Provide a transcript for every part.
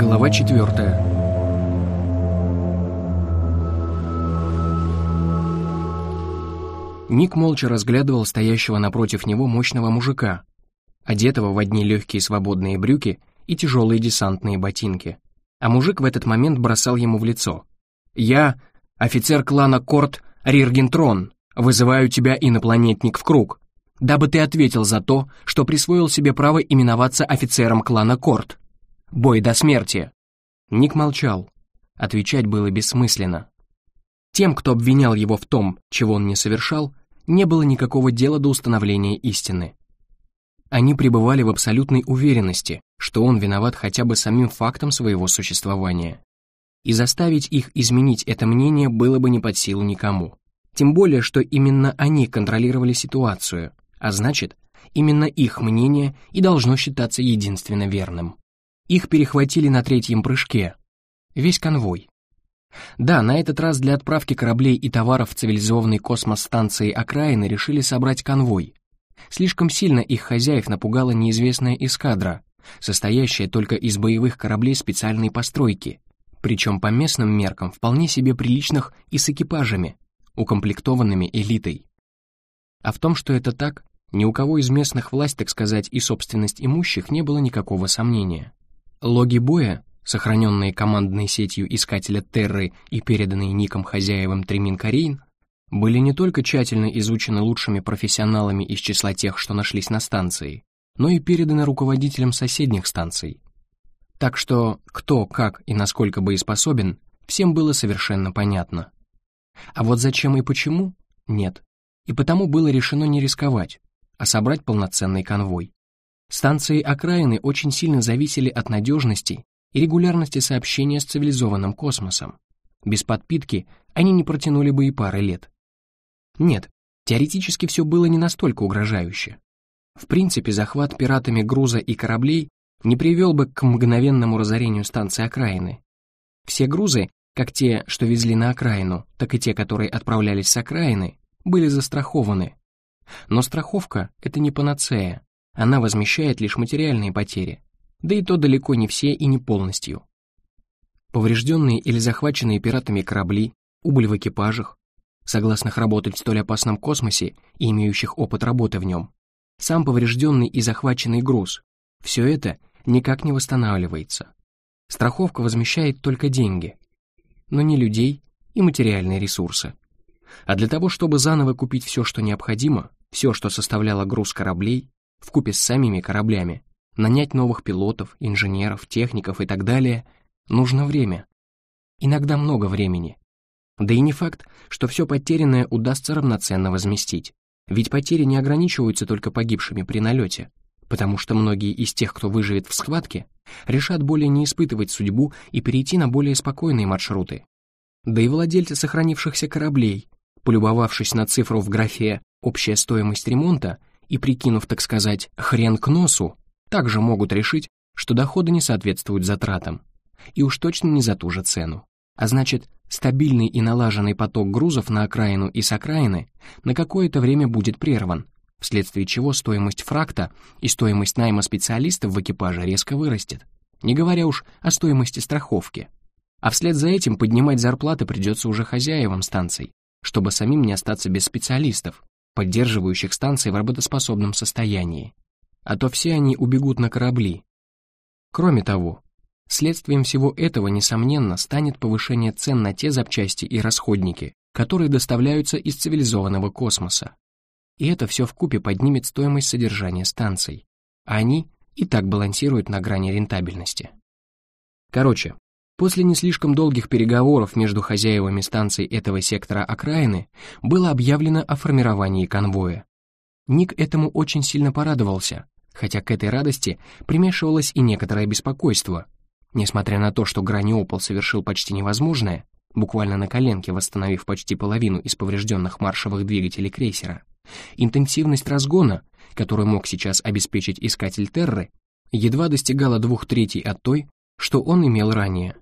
Глава четвертая. Ник молча разглядывал стоящего напротив него мощного мужика, одетого в одни легкие свободные брюки и тяжелые десантные ботинки. А мужик в этот момент бросал ему в лицо. «Я, офицер клана Корт Риргентрон, вызываю тебя, инопланетник, в круг, дабы ты ответил за то, что присвоил себе право именоваться офицером клана Корт. Бой до смерти!» Ник молчал. Отвечать было бессмысленно. Тем, кто обвинял его в том, чего он не совершал, не было никакого дела до установления истины. Они пребывали в абсолютной уверенности, что он виноват хотя бы самим фактом своего существования. И заставить их изменить это мнение было бы не под силу никому. Тем более, что именно они контролировали ситуацию, а значит, именно их мнение и должно считаться единственно верным. Их перехватили на третьем прыжке. Весь конвой. Да, на этот раз для отправки кораблей и товаров в цивилизованной космос-станции окраины решили собрать конвой. Слишком сильно их хозяев напугала неизвестная эскадра, состоящая только из боевых кораблей специальной постройки, причем по местным меркам вполне себе приличных и с экипажами, укомплектованными элитой. А в том, что это так, ни у кого из местных власть, так сказать, и собственность имущих не было никакого сомнения. Логи боя, сохраненные командной сетью искателя Терры и переданные ником хозяевам Тремин Корейн, были не только тщательно изучены лучшими профессионалами из числа тех, что нашлись на станции, но и переданы руководителям соседних станций. Так что кто, как и насколько боеспособен, всем было совершенно понятно. А вот зачем и почему — нет. И потому было решено не рисковать, а собрать полноценный конвой. Станции окраины очень сильно зависели от надежности и регулярности сообщения с цивилизованным космосом. Без подпитки они не протянули бы и пары лет. Нет, теоретически все было не настолько угрожающе. В принципе, захват пиратами груза и кораблей не привел бы к мгновенному разорению станции окраины. Все грузы, как те, что везли на окраину, так и те, которые отправлялись с окраины, были застрахованы. Но страховка — это не панацея, она возмещает лишь материальные потери, да и то далеко не все и не полностью. Поврежденные или захваченные пиратами корабли, убыль в экипажах, согласных работать в столь опасном космосе и имеющих опыт работы в нем, сам поврежденный и захваченный груз, все это никак не восстанавливается. Страховка возмещает только деньги, но не людей и материальные ресурсы. А для того, чтобы заново купить все, что необходимо, все, что составляло груз кораблей, вкупе с самими кораблями, нанять новых пилотов, инженеров, техников и так далее, нужно время. Иногда много времени. Да и не факт, что все потерянное удастся равноценно возместить. Ведь потери не ограничиваются только погибшими при налете, потому что многие из тех, кто выживет в схватке, решат более не испытывать судьбу и перейти на более спокойные маршруты. Да и владельцы сохранившихся кораблей, полюбовавшись на цифру в графе «Общая стоимость ремонта», и прикинув, так сказать, хрен к носу, также могут решить, что доходы не соответствуют затратам, и уж точно не за ту же цену. А значит, стабильный и налаженный поток грузов на окраину и с окраины на какое-то время будет прерван, вследствие чего стоимость фракта и стоимость найма специалистов в экипаже резко вырастет, не говоря уж о стоимости страховки. А вслед за этим поднимать зарплаты придется уже хозяевам станций, чтобы самим не остаться без специалистов, поддерживающих станции в работоспособном состоянии, а то все они убегут на корабли. Кроме того, следствием всего этого, несомненно, станет повышение цен на те запчасти и расходники, которые доставляются из цивилизованного космоса. И это все вкупе поднимет стоимость содержания станций, а они и так балансируют на грани рентабельности. Короче, После не слишком долгих переговоров между хозяевами станций этого сектора окраины было объявлено о формировании конвоя. Ник этому очень сильно порадовался, хотя к этой радости примешивалось и некоторое беспокойство. Несмотря на то, что Граниопол совершил почти невозможное, буквально на коленке восстановив почти половину из поврежденных маршевых двигателей крейсера, интенсивность разгона, которую мог сейчас обеспечить искатель Терры, едва достигала двух третей от той, что он имел ранее.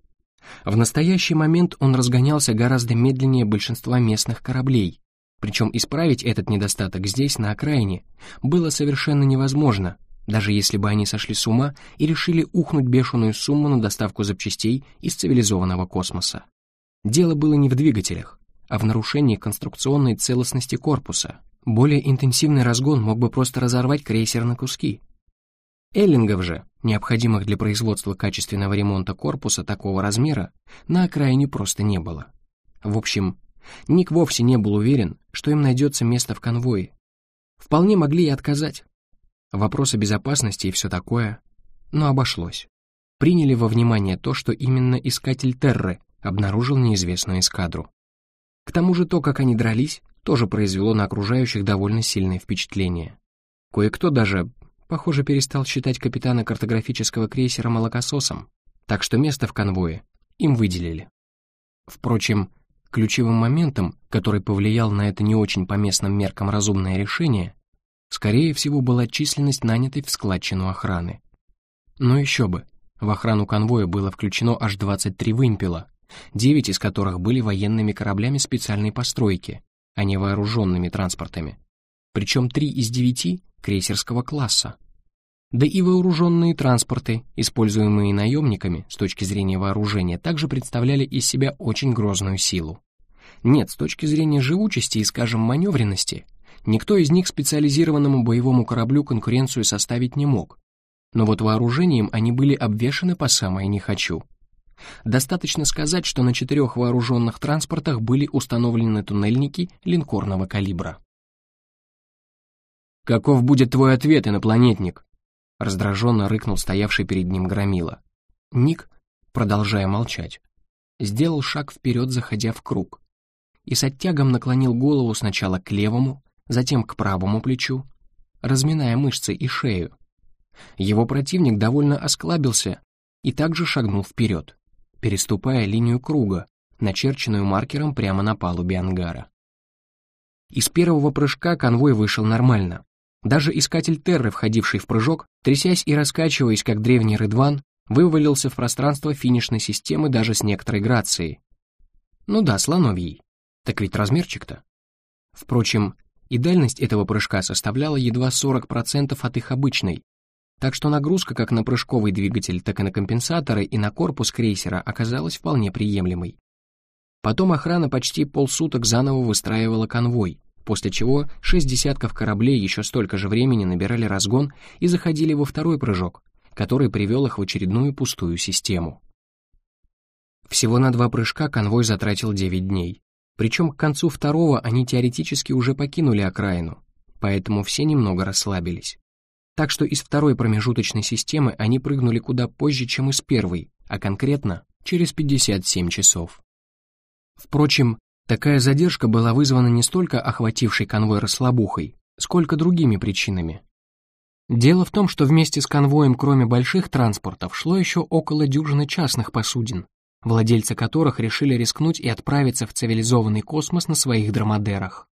В настоящий момент он разгонялся гораздо медленнее большинства местных кораблей, причем исправить этот недостаток здесь, на окраине, было совершенно невозможно, даже если бы они сошли с ума и решили ухнуть бешеную сумму на доставку запчастей из цивилизованного космоса. Дело было не в двигателях, а в нарушении конструкционной целостности корпуса. Более интенсивный разгон мог бы просто разорвать крейсер на куски. Эллингов же, необходимых для производства качественного ремонта корпуса такого размера, на окраине просто не было. В общем, Ник вовсе не был уверен, что им найдется место в конвое. Вполне могли и отказать. Вопросы безопасности и все такое, но обошлось. Приняли во внимание то, что именно искатель Терры обнаружил неизвестную эскадру. К тому же то, как они дрались, тоже произвело на окружающих довольно сильное впечатление. Кое-кто даже, похоже, перестал считать капитана картографического крейсера молокососом, так что место в конвое им выделили. Впрочем, ключевым моментом, который повлиял на это не очень по местным меркам разумное решение, Скорее всего, была численность нанятой в складчину охраны. Но еще бы, в охрану конвоя было включено аж 23 вымпела, 9 из которых были военными кораблями специальной постройки, а не вооруженными транспортами. Причем 3 из 9 крейсерского класса. Да и вооруженные транспорты, используемые наемниками с точки зрения вооружения, также представляли из себя очень грозную силу. Нет, с точки зрения живучести и, скажем, маневренности – Никто из них специализированному боевому кораблю конкуренцию составить не мог. Но вот вооружением они были обвешаны по самое «не хочу». Достаточно сказать, что на четырех вооруженных транспортах были установлены туннельники линкорного калибра. «Каков будет твой ответ, инопланетник?» раздраженно рыкнул стоявший перед ним громила. Ник, продолжая молчать, сделал шаг вперед, заходя в круг, и с оттягом наклонил голову сначала к левому, затем к правому плечу, разминая мышцы и шею. Его противник довольно осклабился и также шагнул вперед, переступая линию круга, начерченную маркером прямо на палубе ангара. Из первого прыжка конвой вышел нормально. Даже искатель Терры, входивший в прыжок, трясясь и раскачиваясь, как древний Рыдван, вывалился в пространство финишной системы даже с некоторой грацией. Ну да, слоновьей. Так ведь размерчик-то. Впрочем, и дальность этого прыжка составляла едва 40% от их обычной, так что нагрузка как на прыжковый двигатель, так и на компенсаторы и на корпус крейсера оказалась вполне приемлемой. Потом охрана почти полсуток заново выстраивала конвой, после чего шесть десятков кораблей еще столько же времени набирали разгон и заходили во второй прыжок, который привел их в очередную пустую систему. Всего на два прыжка конвой затратил 9 дней. Причем к концу второго они теоретически уже покинули окраину, поэтому все немного расслабились. Так что из второй промежуточной системы они прыгнули куда позже, чем из первой, а конкретно через 57 часов. Впрочем, такая задержка была вызвана не столько охватившей конвой расслабухой, сколько другими причинами. Дело в том, что вместе с конвоем, кроме больших транспортов, шло еще около дюжины частных посудин, владельцы которых решили рискнуть и отправиться в цивилизованный космос на своих драмадерах.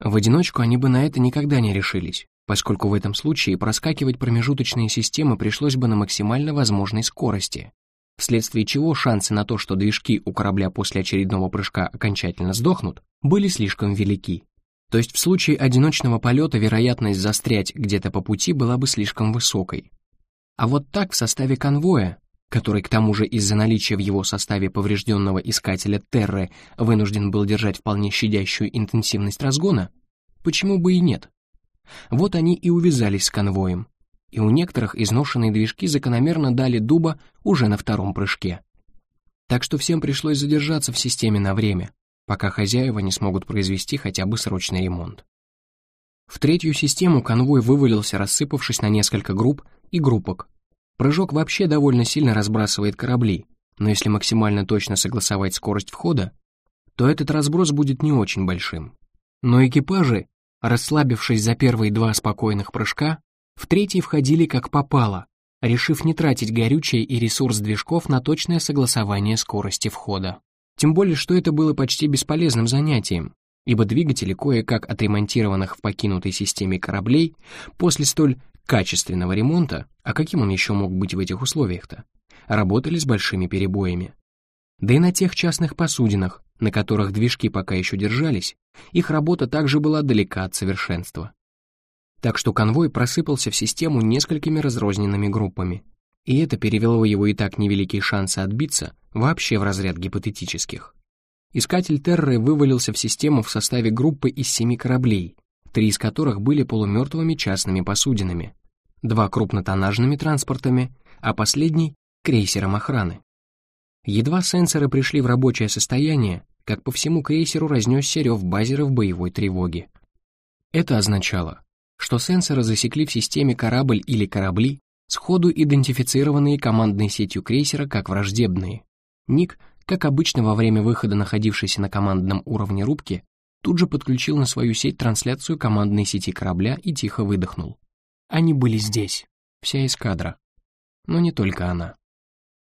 В одиночку они бы на это никогда не решились, поскольку в этом случае проскакивать промежуточные системы пришлось бы на максимально возможной скорости, вследствие чего шансы на то, что движки у корабля после очередного прыжка окончательно сдохнут, были слишком велики. То есть в случае одиночного полета вероятность застрять где-то по пути была бы слишком высокой. А вот так в составе конвоя который к тому же из-за наличия в его составе поврежденного искателя Терры вынужден был держать вполне щадящую интенсивность разгона, почему бы и нет? Вот они и увязались с конвоем, и у некоторых изношенные движки закономерно дали дуба уже на втором прыжке. Так что всем пришлось задержаться в системе на время, пока хозяева не смогут произвести хотя бы срочный ремонт. В третью систему конвой вывалился, рассыпавшись на несколько групп и группок, Прыжок вообще довольно сильно разбрасывает корабли, но если максимально точно согласовать скорость входа, то этот разброс будет не очень большим. Но экипажи, расслабившись за первые два спокойных прыжка, в третий входили как попало, решив не тратить горючее и ресурс движков на точное согласование скорости входа. Тем более, что это было почти бесполезным занятием, ибо двигатели кое-как отремонтированных в покинутой системе кораблей после столь качественного ремонта, а каким он еще мог быть в этих условиях-то, работали с большими перебоями. Да и на тех частных посудинах, на которых движки пока еще держались, их работа также была далека от совершенства. Так что конвой просыпался в систему несколькими разрозненными группами. И это перевело его и так невеликие шансы отбиться вообще в разряд гипотетических. Искатель Терры вывалился в систему в составе группы из семи кораблей, три из которых были полумертвыми частными посудинами, два крупнотоннажными транспортами, а последний — крейсером охраны. Едва сенсоры пришли в рабочее состояние, как по всему крейсеру разнесся рев базеров боевой тревоги. Это означало, что сенсоры засекли в системе корабль или корабли, сходу идентифицированные командной сетью крейсера как враждебные. Ник как обычно во время выхода находившейся на командном уровне рубки, тут же подключил на свою сеть трансляцию командной сети корабля и тихо выдохнул. Они были здесь, вся эскадра. Но не только она.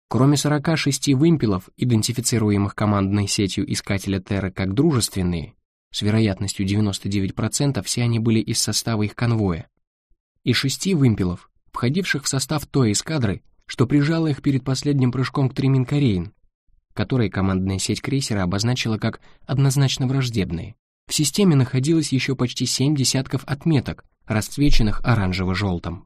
Кроме 46 вымпелов, идентифицируемых командной сетью искателя Терра как дружественные, с вероятностью 99% все они были из состава их конвоя, и шести вымпелов, входивших в состав той эскадры, что прижало их перед последним прыжком к Треминкарейн, которые командная сеть крейсера обозначила как однозначно враждебные. В системе находилось еще почти семь десятков отметок, расцвеченных оранжево-желтым.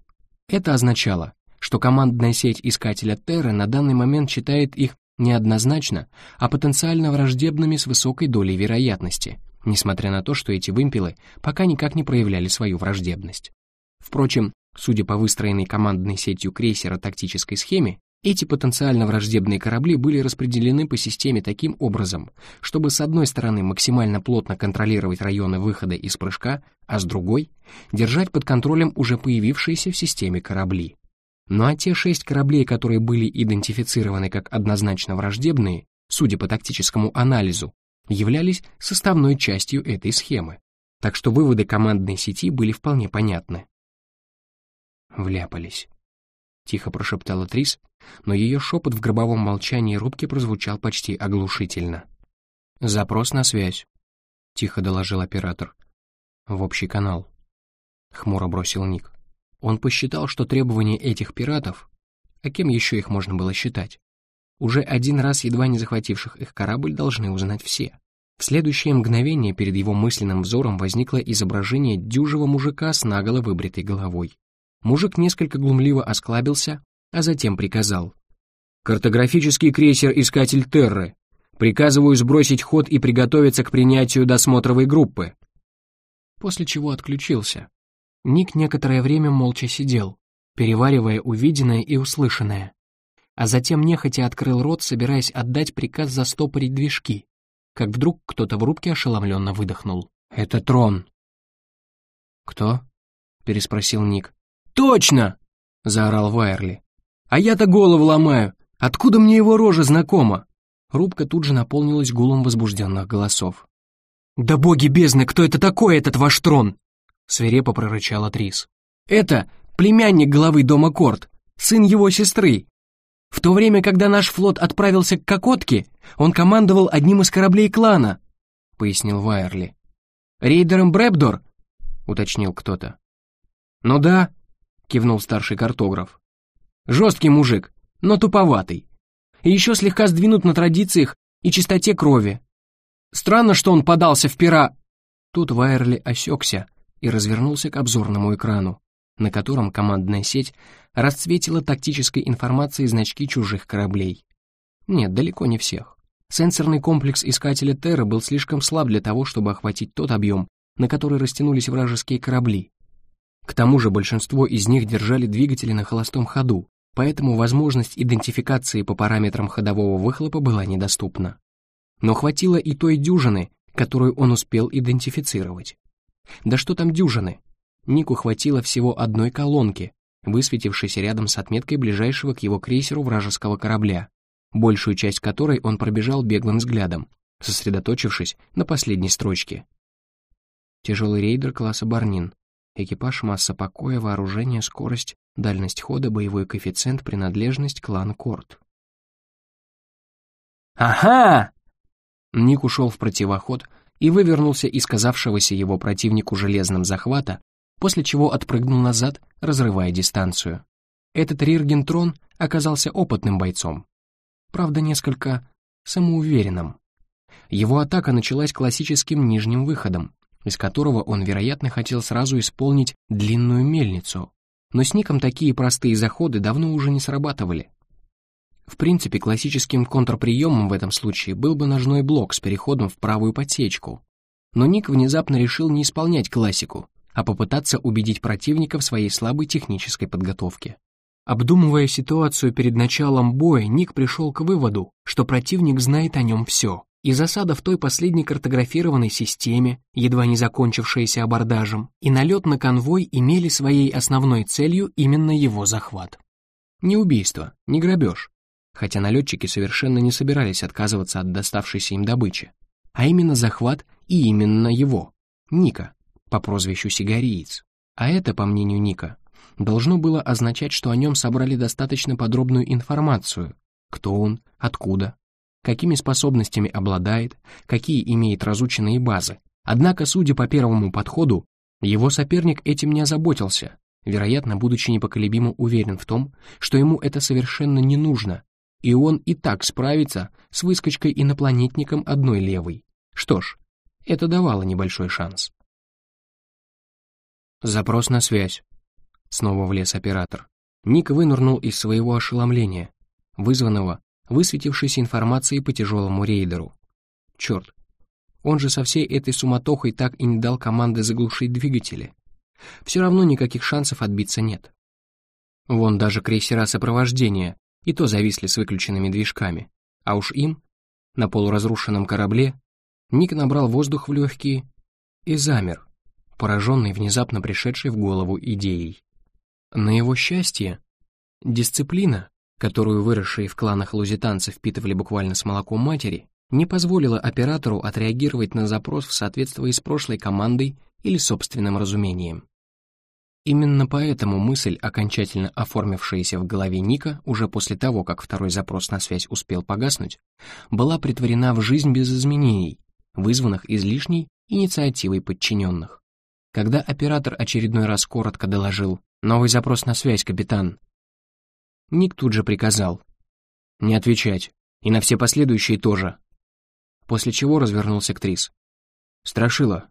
Это означало, что командная сеть искателя Терры на данный момент считает их не однозначно, а потенциально враждебными с высокой долей вероятности, несмотря на то, что эти вымпелы пока никак не проявляли свою враждебность. Впрочем, судя по выстроенной командной сетью крейсера тактической схеме, эти потенциально враждебные корабли были распределены по системе таким образом, чтобы с одной стороны максимально плотно контролировать районы выхода из прыжка, а с другой — держать под контролем уже появившиеся в системе корабли. Ну а те шесть кораблей, которые были идентифицированы как однозначно враждебные, судя по тактическому анализу, являлись составной частью этой схемы. Так что выводы командной сети были вполне понятны. Вляпались. Тихо прошептала Трис, но ее шепот в гробовом молчании рубки прозвучал почти оглушительно. «Запрос на связь», — тихо доложил оператор. «В общий канал», — хмуро бросил Ник. Он посчитал, что требования этих пиратов, а кем еще их можно было считать, уже один раз едва не захвативших их корабль должны узнать все. В следующее мгновение перед его мысленным взором возникло изображение дюжего мужика с наголо выбритой головой. Мужик несколько глумливо осклабился, а затем приказал. «Картографический крейсер «Искатель Терры». Приказываю сбросить ход и приготовиться к принятию досмотровой группы». После чего отключился. Ник некоторое время молча сидел, переваривая увиденное и услышанное. А затем нехотя открыл рот, собираясь отдать приказ застопорить движки, как вдруг кто-то в рубке ошеломленно выдохнул. «Это трон!» «Кто?» — переспросил Ник. «Точно!» — заорал Вайерли. А я-то голову ломаю. Откуда мне его рожа знакома? Рубка тут же наполнилась гулом возбужденных голосов. «Да боги бездны, кто это такой, этот ваш трон?» Свирепо прорычала Трис. «Это племянник главы дома Корт, сын его сестры. В то время, когда наш флот отправился к Кокотке, он командовал одним из кораблей клана», — пояснил Вайерли. «Рейдером Брэбдор?» — уточнил кто-то. «Ну да», — кивнул старший картограф. Жесткий мужик, но туповатый. И еще слегка сдвинут на традициях и чистоте крови. Странно, что он подался в пера... Тут Вайерли осекся и развернулся к обзорному экрану, на котором командная сеть расцветила тактической информацией значки чужих кораблей. Нет, далеко не всех. Сенсорный комплекс искателя Терра был слишком слаб для того, чтобы охватить тот объем, на который растянулись вражеские корабли. К тому же большинство из них держали двигатели на холостом ходу, поэтому возможность идентификации по параметрам ходового выхлопа была недоступна. Но хватило и той дюжины, которую он успел идентифицировать. Да что там дюжины? Нику хватило всего одной колонки, высветившейся рядом с отметкой ближайшего к его крейсеру вражеского корабля, большую часть которой он пробежал беглым взглядом, сосредоточившись на последней строчке. Тяжелый рейдер класса Барнин. Экипаж, масса покоя, вооружение, скорость, дальность хода, боевой коэффициент, принадлежность, клан Корт. «Ага!» Ник ушел в противоход и вывернулся из казавшегося его противнику железным захвата, после чего отпрыгнул назад, разрывая дистанцию. Этот Риргентрон оказался опытным бойцом. Правда, несколько самоуверенным. Его атака началась классическим нижним выходом, из которого он, вероятно, хотел сразу исполнить длинную мельницу. Но с Ником такие простые заходы давно уже не срабатывали. В принципе, классическим контрприемом в этом случае был бы ножной блок с переходом в правую подсечку. Но Ник внезапно решил не исполнять классику, а попытаться убедить противника в своей слабой технической подготовке. Обдумывая ситуацию перед началом боя, Ник пришел к выводу, что противник знает о нем все. И засада в той последней картографированной системе, едва не закончившаяся абордажем, и налет на конвой имели своей основной целью именно его захват. Не убийство, не грабеж, хотя налетчики совершенно не собирались отказываться от доставшейся им добычи, а именно захват и именно его, Ника, по прозвищу Сигариец. А это, по мнению Ника, должно было означать, что о нем собрали достаточно подробную информацию, кто он, откуда, какими способностями обладает, какие имеет разученные базы. Однако, судя по первому подходу, его соперник этим не озаботился, вероятно, будучи непоколебимо уверен в том, что ему это совершенно не нужно, и он и так справится с выскочкой-инопланетником одной левой. Что ж, это давало небольшой шанс. Запрос на связь. Снова влез оператор. Ник вынырнул из своего ошеломления, вызванного высветившейся информацией по тяжелому рейдеру. Черт, он же со всей этой суматохой так и не дал команды заглушить двигатели. Все равно никаких шансов отбиться нет. Вон даже крейсера сопровождения и то зависли с выключенными движками, а уж им, на полуразрушенном корабле, Ник набрал воздух в легкие и замер, пораженный внезапно пришедшей в голову идеей. На его счастье, дисциплина, которую выросшие в кланах лузитанцы впитывали буквально с молоком матери, не позволила оператору отреагировать на запрос в соответствии с прошлой командой или собственным разумением. Именно поэтому мысль, окончательно оформившаяся в голове Ника уже после того, как второй запрос на связь успел погаснуть, была притворена в жизнь без изменений, вызванных излишней инициативой подчиненных. Когда оператор очередной раз коротко доложил «Новый запрос на связь, капитан», Ник тут же приказал. «Не отвечать. И на все последующие тоже». После чего развернулся к Трис. «Страшила,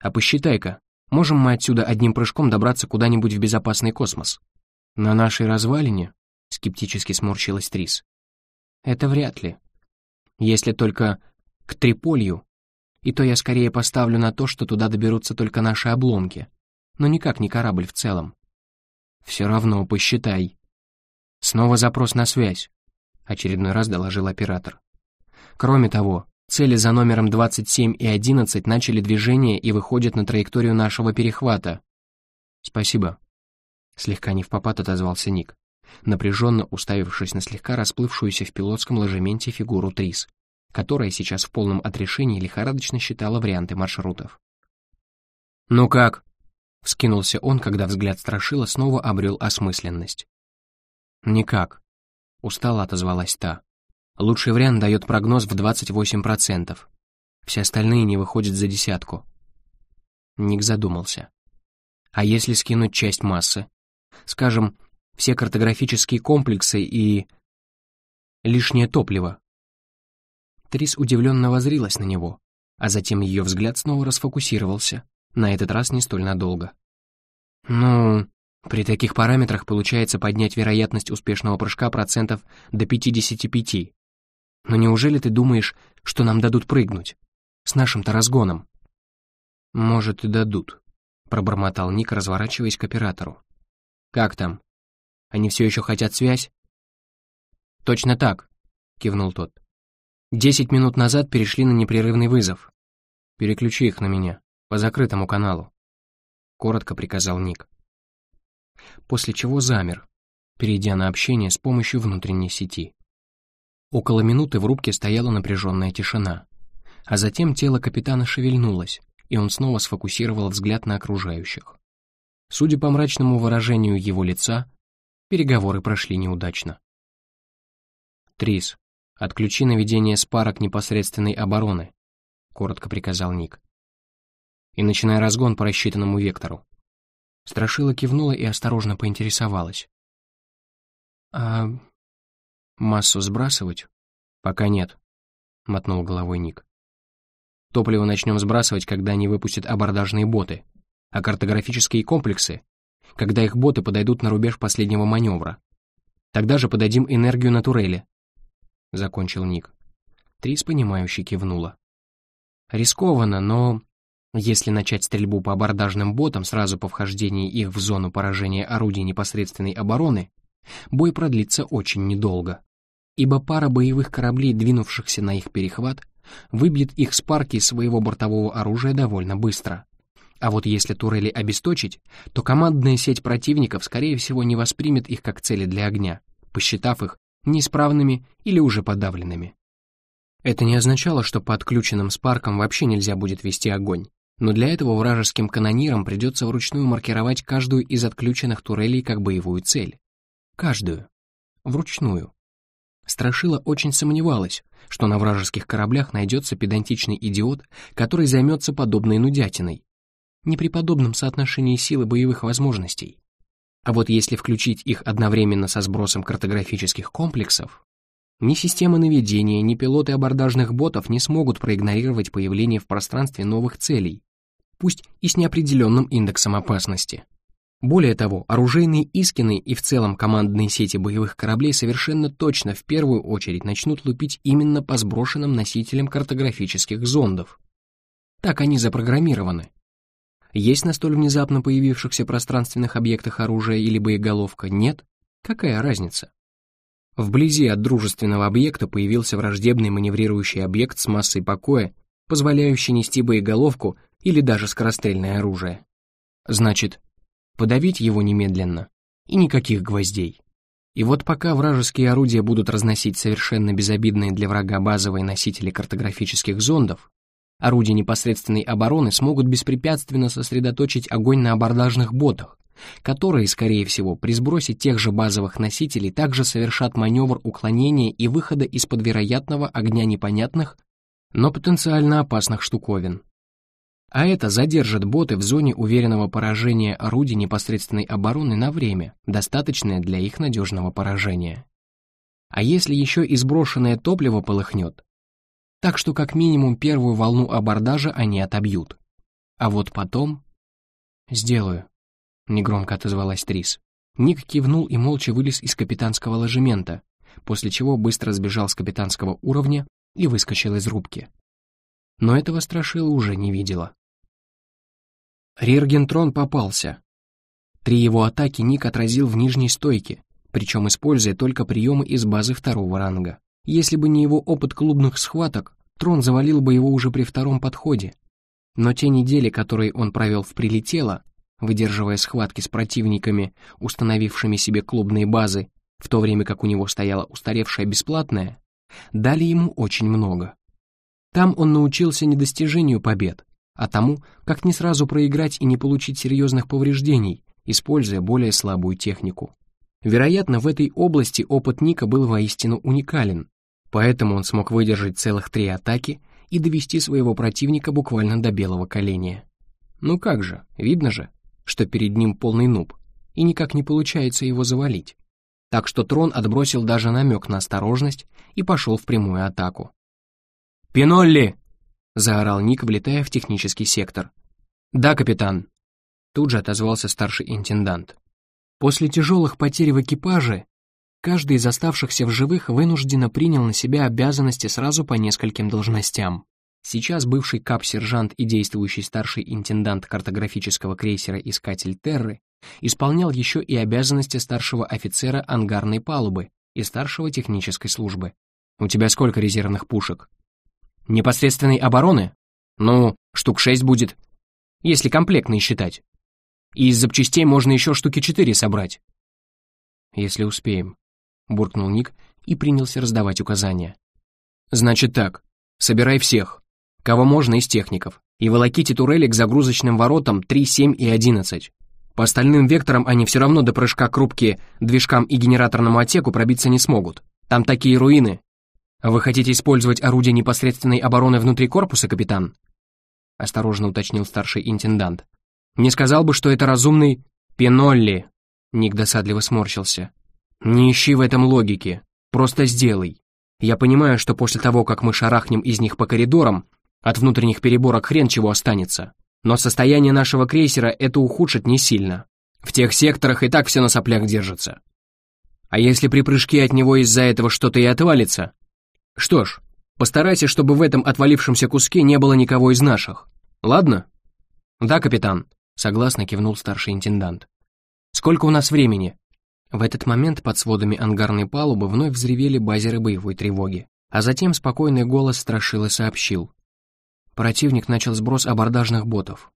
а посчитай-ка, можем мы отсюда одним прыжком добраться куда-нибудь в безопасный космос?» «На нашей развалине?» — скептически сморщилась Трис. «Это вряд ли. Если только к Триполью. И то я скорее поставлю на то, что туда доберутся только наши обломки, но никак не корабль в целом. Все равно посчитай», Снова запрос на связь. Очередной раз доложил оператор. Кроме того, цели за номером 27 и 11 начали движение и выходят на траекторию нашего перехвата. Спасибо. Слегка не в попад отозвался Ник, напряженно уставившись на слегка расплывшуюся в пилотском ложементе фигуру Трис, которая сейчас в полном отрешении лихорадочно считала варианты маршрутов. «Ну как?» — вскинулся он, когда взгляд Страшила снова обрел осмысленность. «Никак», — устало отозвалась та. «Лучший вариант дает прогноз в 28%. Все остальные не выходят за десятку». Ник задумался. «А если скинуть часть массы? Скажем, все картографические комплексы и... лишнее топливо?» Трис удивленно возрилась на него, а затем ее взгляд снова расфокусировался, на этот раз не столь надолго. «Ну, при таких параметрах получается поднять вероятность успешного прыжка процентов до 55. Но неужели ты думаешь, что нам дадут прыгнуть? С нашим-то разгоном? Может, и дадут, пробормотал Ник, разворачиваясь к оператору. Как там? Они все еще хотят связь? Точно так, кивнул тот. Десять минут назад перешли на непрерывный вызов. Переключи их на меня, по закрытому каналу. Коротко приказал Ник после чего замер, перейдя на общение с помощью внутренней сети. Около минуты в рубке стояла напряженная тишина, а затем тело капитана шевельнулось, и он снова сфокусировал взгляд на окружающих. Судя по мрачному выражению его лица, переговоры прошли неудачно. «Трис, отключи наведение спарок непосредственной обороны», — коротко приказал Ник. «И начинай разгон по рассчитанному вектору. Страшила кивнула и осторожно поинтересовалась. «А массу сбрасывать?» «Пока нет», — мотнул головой Ник. Топливо начнем сбрасывать, когда они выпустят абордажные боты. А картографические комплексы, когда их боты подойдут на рубеж последнего маневра. Тогда же подадим энергию на турели. Закончил Ник. Трис, понимающе кивнула. Рискованно, но... Если начать стрельбу по абордажным ботам сразу по вхождении их в зону поражения орудий непосредственной обороны, бой продлится очень недолго, ибо пара боевых кораблей, двинувшихся на их перехват, выбьет их с парки своего бортового оружия довольно быстро. А вот если турели обесточить, то командная сеть противников, скорее всего, не воспримет их как цели для огня, посчитав их неисправными или уже подавленными. Это не означало, что по отключенным спаркам вообще нельзя будет вести огонь, но для этого вражеским канонирам придется вручную маркировать каждую из отключенных турелей как боевую цель. Каждую. Вручную. Страшила очень сомневалась, что на вражеских кораблях найдется педантичный идиот, который займется подобной нудятиной, не при подобном соотношении силы боевых возможностей. А вот если включить их одновременно со сбросом картографических комплексов, ни система наведения, ни пилоты абордажных ботов не смогут проигнорировать появление в пространстве новых целей, пусть и с неопределенным индексом опасности. Более того, оружейные Искины и в целом командные сети боевых кораблей совершенно точно в первую очередь начнут лупить именно по сброшенным носителям картографических зондов. Так они запрограммированы. Есть на столь внезапно появившихся пространственных объектах оружия или боеголовка? Нет? Какая разница? Вблизи от дружественного объекта появился враждебный маневрирующий объект с массой покоя, позволяющий нести боеголовку или даже скорострельное оружие. Значит, подавить его немедленно, и никаких гвоздей. И вот пока вражеские орудия будут разносить совершенно безобидные для врага базовые носители картографических зондов, орудия непосредственной обороны смогут беспрепятственно сосредоточить огонь на абордажных ботах, которые, скорее всего, при сбросе тех же базовых носителей также совершат маневр уклонения и выхода из-под вероятного огня непонятных, но потенциально опасных штуковин а это задержит боты в зоне уверенного поражения орудий непосредственной обороны на время, достаточное для их надежного поражения. А если еще и сброшенное топливо полыхнет? Так что как минимум первую волну абордажа они отобьют. А вот потом... «Сделаю», — негромко отозвалась Трис. Ник кивнул и молча вылез из капитанского ложемента, после чего быстро сбежал с капитанского уровня и выскочил из рубки. Но этого Страшила уже не видела. Риргентрон попался. Три его атаки Ник отразил в нижней стойке, причем используя только приемы из базы второго ранга. Если бы не его опыт клубных схваток, Трон завалил бы его уже при втором подходе. Но те недели, которые он провел в «Прилетело», выдерживая схватки с противниками, установившими себе клубные базы, в то время как у него стояла устаревшая бесплатная, дали ему очень много. Там он научился недостижению побед, а тому, как не сразу проиграть и не получить серьезных повреждений, используя более слабую технику. Вероятно, в этой области опыт Ника был воистину уникален, поэтому он смог выдержать целых три атаки и довести своего противника буквально до белого коленя. Ну как же, видно же, что перед ним полный нуб, и никак не получается его завалить. Так что трон отбросил даже намек на осторожность и пошел в прямую атаку. «Пинолли!» — заорал Ник, влетая в технический сектор. «Да, капитан», — тут же отозвался старший интендант. После тяжелых потерь в экипаже каждый из оставшихся в живых вынужденно принял на себя обязанности сразу по нескольким должностям. Сейчас бывший кап-сержант и действующий старший интендант картографического крейсера «Искатель Терры» исполнял еще и обязанности старшего офицера ангарной палубы и старшего технической службы. «У тебя сколько резервных пушек?» Непосредственной обороны? Ну, штук шесть будет, если комплектные считать. И из запчастей можно еще штуки четыре собрать. Если успеем, буркнул Ник и принялся раздавать указания. Значит так, собирай всех, кого можно из техников, и волоките турели к загрузочным воротам 3, 7 и 11. По остальным векторам они все равно до прыжка к рубке, движкам и генераторному отсеку пробиться не смогут. Там такие руины, «Вы хотите использовать орудие непосредственной обороны внутри корпуса, капитан?» — осторожно уточнил старший интендант. «Не сказал бы, что это разумный Пенолли!» Ник досадливо сморщился. «Не ищи в этом логики. Просто сделай. Я понимаю, что после того, как мы шарахнем из них по коридорам, От внутренних переборок хрен чего останется. Но состояние нашего крейсера это ухудшит не сильно. В тех секторах и так все на соплях держится. А если при прыжке от него из-за этого что-то и отвалится? Что ж, постарайся, чтобы в этом отвалившемся куске не было никого из наших. Ладно? Да, капитан, согласно кивнул старший интендант. Сколько у нас времени? В этот момент под сводами ангарной палубы вновь взревели базеры боевой тревоги, а затем спокойный голос Страшила сообщил. Противник начал сброс абордажных ботов.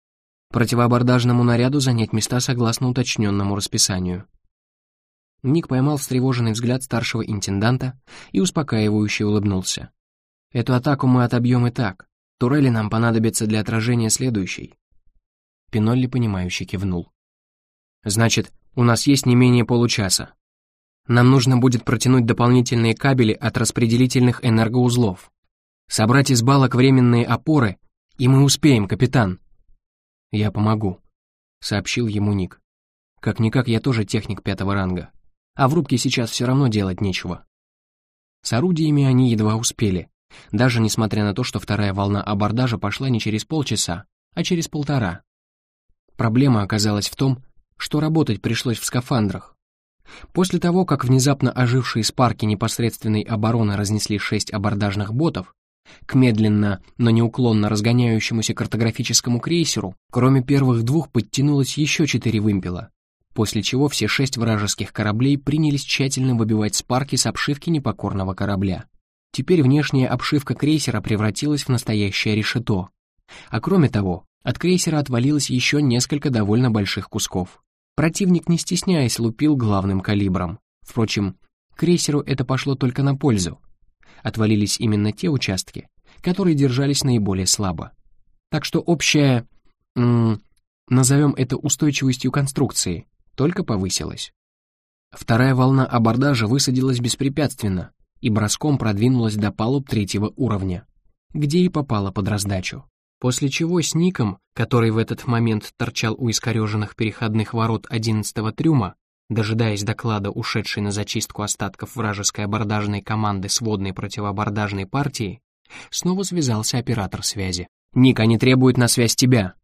Противоабордажному наряду занять места согласно уточненному расписанию. Ник поймал встревоженный взгляд старшего интенданта и успокаивающе улыбнулся. «Эту атаку мы отобьем и так. Турели нам понадобятся для отражения следующей». Пинолли, понимающе кивнул. «Значит, у нас есть не менее получаса. Нам нужно будет протянуть дополнительные кабели от распределительных энергоузлов. Собрать из балок временные опоры, и мы успеем, капитан. Я помогу, сообщил ему Ник. Как-никак я тоже техник пятого ранга, а в рубке сейчас все равно делать нечего. С орудиями они едва успели, даже несмотря на то, что вторая волна абордажа пошла не через полчаса, а через полтора. Проблема оказалась в том, что работать пришлось в скафандрах. После того, как внезапно ожившие спарки непосредственной обороны разнесли шесть абордажных ботов, к медленно, но неуклонно разгоняющемуся картографическому крейсеру, кроме первых двух подтянулось еще четыре вымпела, после чего все шесть вражеских кораблей принялись тщательно выбивать спарки с обшивки непокорного корабля. Теперь внешняя обшивка крейсера превратилась в настоящее решето. А кроме того, от крейсера отвалилось еще несколько довольно больших кусков. Противник, не стесняясь, лупил главным калибром. Впрочем, крейсеру это пошло только на пользу. Отвалились именно те участки, которые держались наиболее слабо. Так что общая, назовем это устойчивостью конструкции, только повысилась. Вторая волна абордажа высадилась беспрепятственно и броском продвинулась до палуб третьего уровня, где и попала под раздачу после чего с Ником, который в этот момент торчал у искореженных переходных ворот одиннадцатого трюма, дожидаясь доклада ушедшей на зачистку остатков вражеской абордажной команды сводной противоабордажной партии, снова связался оператор связи. «Ник, они требуют на связь тебя!»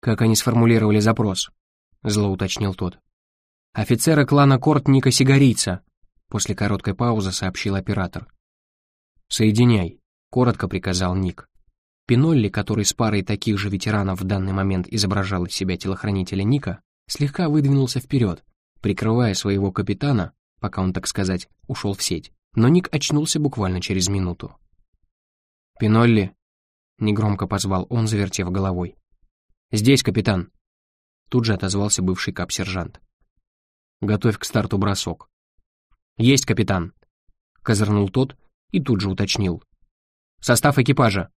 «Как они сформулировали запрос?» — зло уточнил тот. «Офицера клана Корт Ника Сигарийца», — после короткой паузы сообщил оператор. «Соединяй», — коротко приказал Ник. Пинолли, который с парой таких же ветеранов в данный момент изображал из себя телохранителя Ника, слегка выдвинулся вперед, прикрывая своего капитана, пока он, так сказать, ушел в сеть. Но Ник очнулся буквально через минуту. «Пинолли!» — негромко позвал он, завертев головой. «Здесь, капитан!» Тут же отозвался бывший кап-сержант. «Готовь к старту бросок». «Есть, капитан!» — козырнул тот и тут же уточнил. «Состав экипажа!»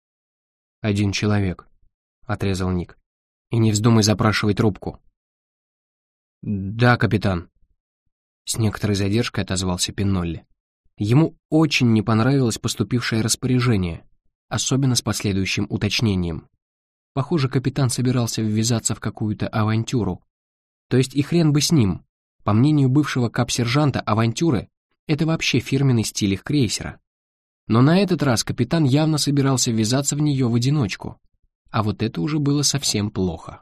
«Один человек», — отрезал Ник. «И не вздумай запрашивать трубку». «Да, капитан», — с некоторой задержкой отозвался Пиннолли. Ему очень не понравилось поступившее распоряжение, особенно с последующим уточнением. Похоже, капитан собирался ввязаться в какую-то авантюру. То есть и хрен бы с ним. По мнению бывшего кап-сержанта, авантюры — это вообще фирменный стиль их крейсера. Но на этот раз капитан явно собирался ввязаться в нее в одиночку. А вот это уже было совсем плохо.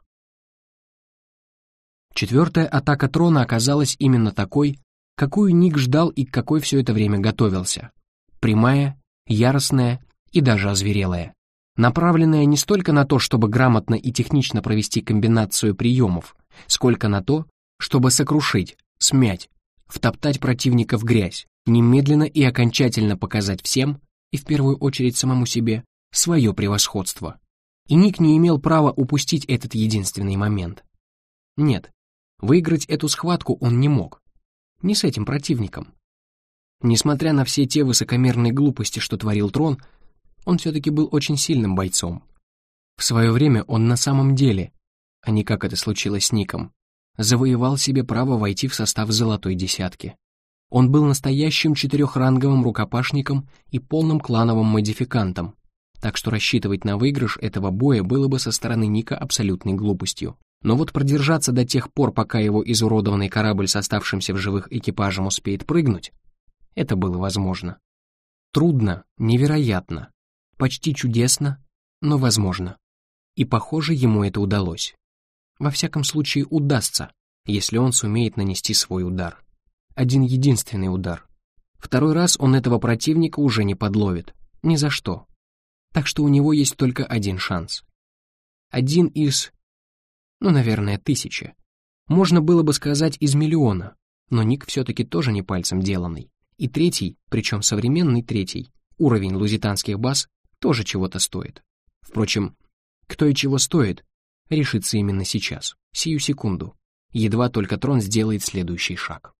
Четвертая атака трона оказалась именно такой, какую Ник ждал и к какой все это время готовился. Прямая, яростная и даже озверелая. Направленная не столько на то, чтобы грамотно и технично провести комбинацию приемов, сколько на то, чтобы сокрушить, смять, втоптать противника в грязь, немедленно и окончательно показать всем, и в первую очередь самому себе, свое превосходство. И Ник не имел права упустить этот единственный момент. Нет, выиграть эту схватку он не мог. Не с этим противником. Несмотря на все те высокомерные глупости, что творил Трон, он все-таки был очень сильным бойцом. В свое время он на самом деле, а не как это случилось с Ником, завоевал себе право войти в состав золотой десятки. Он был настоящим четырехранговым рукопашником и полным клановым модификантом, так что рассчитывать на выигрыш этого боя было бы со стороны Ника абсолютной глупостью. Но вот продержаться до тех пор, пока его изуродованный корабль с оставшимся в живых экипажем успеет прыгнуть, это было возможно. Трудно, невероятно. Почти чудесно, но возможно. И, похоже, ему это удалось. Во всяком случае, удастся, если он сумеет нанести свой удар. Один единственный удар. Второй раз он этого противника уже не подловит. Ни за что. Так что у него есть только один шанс. Один из... Ну, наверное, тысячи. Можно было бы сказать из миллиона, но Ник все-таки тоже не пальцем деланный. И третий, причем современный третий, уровень лузитанских баз, тоже чего-то стоит. Впрочем, кто и чего стоит, решится именно сейчас, сию секунду, едва только трон сделает следующий шаг.